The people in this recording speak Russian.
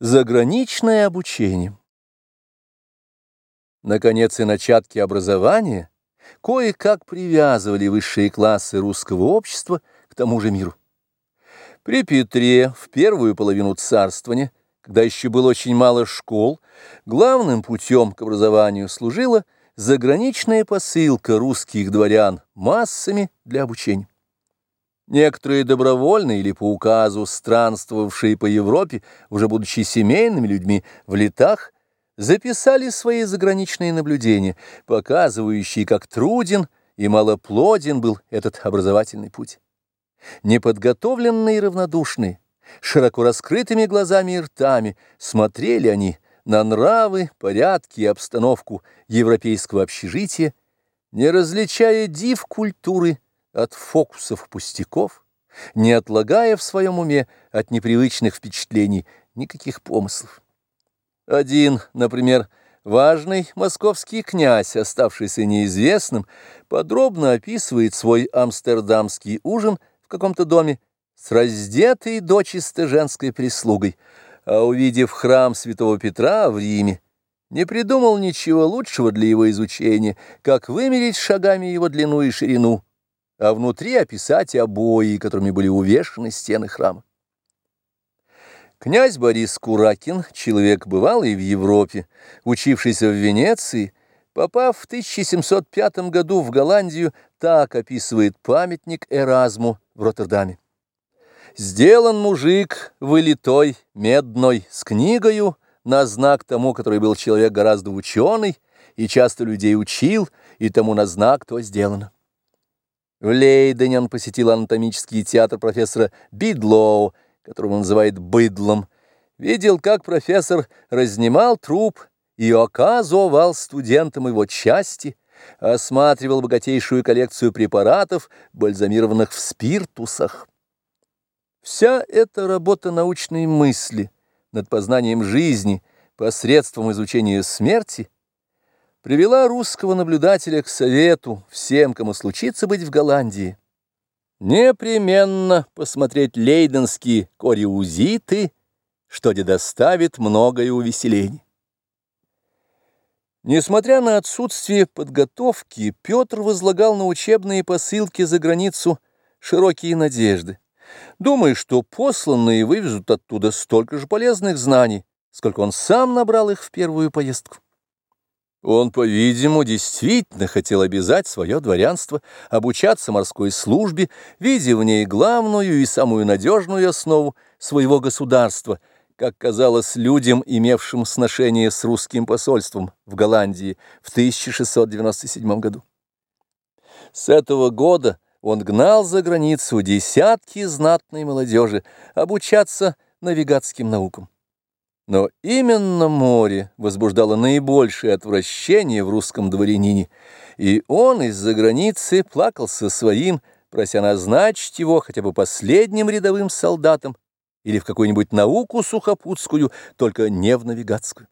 Заграничное обучение. Наконец, и начатки образования кое-как привязывали высшие классы русского общества к тому же миру. При Петре в первую половину царствования, когда еще было очень мало школ, главным путем к образованию служила заграничная посылка русских дворян массами для обучения. Некоторые добровольные или по указу странствовавшие по Европе, уже будучи семейными людьми, в летах, записали свои заграничные наблюдения, показывающие, как труден и малоплоден был этот образовательный путь. Неподготовленные и равнодушные, широко раскрытыми глазами и ртами смотрели они на нравы, порядки и обстановку европейского общежития, не различая див культуры, от фокусов пустяков, не отлагая в своем уме от непривычных впечатлений никаких помыслов. Один, например, важный московский князь, оставшийся неизвестным, подробно описывает свой амстердамский ужин в каком-то доме с раздетой дочисто женской прислугой, а увидев храм святого Петра в Риме, не придумал ничего лучшего для его изучения, как вымерить шагами его длину и ширину, а внутри описать обои, которыми были увешаны стены храма. Князь Борис Куракин, человек бывалый в Европе, учившийся в Венеции, попав в 1705 году в Голландию, так описывает памятник Эразму в Роттердаме. «Сделан мужик вылитой, медной, с книгою, на знак тому, который был человек гораздо ученый, и часто людей учил, и тому на знак то сделано. В Лейдене он посетил анатомический театр профессора Бидлоу, которого он называет «быдлом», видел, как профессор разнимал труп и оказывал студентам его части, осматривал богатейшую коллекцию препаратов, бальзамированных в спиртусах. Вся эта работа научной мысли над познанием жизни посредством изучения смерти – привела русского наблюдателя к совету всем, кому случится быть в Голландии. Непременно посмотреть лейденские кориузиты, что где доставит многое увеселений. Несмотря на отсутствие подготовки, Петр возлагал на учебные посылки за границу широкие надежды, думая, что посланные вывезут оттуда столько же полезных знаний, сколько он сам набрал их в первую поездку. Он, по-видимому, действительно хотел обязать свое дворянство обучаться морской службе, видя в ней главную и самую надежную основу своего государства, как казалось людям, имевшим сношение с русским посольством в Голландии в 1697 году. С этого года он гнал за границу десятки знатной молодежи обучаться навигатским наукам. Но именно море возбуждало наибольшее отвращение в русском дворянине, и он из-за границы плакался своим, прося назначить его хотя бы последним рядовым солдатом или в какую-нибудь науку сухопутскую, только не в навигатскую.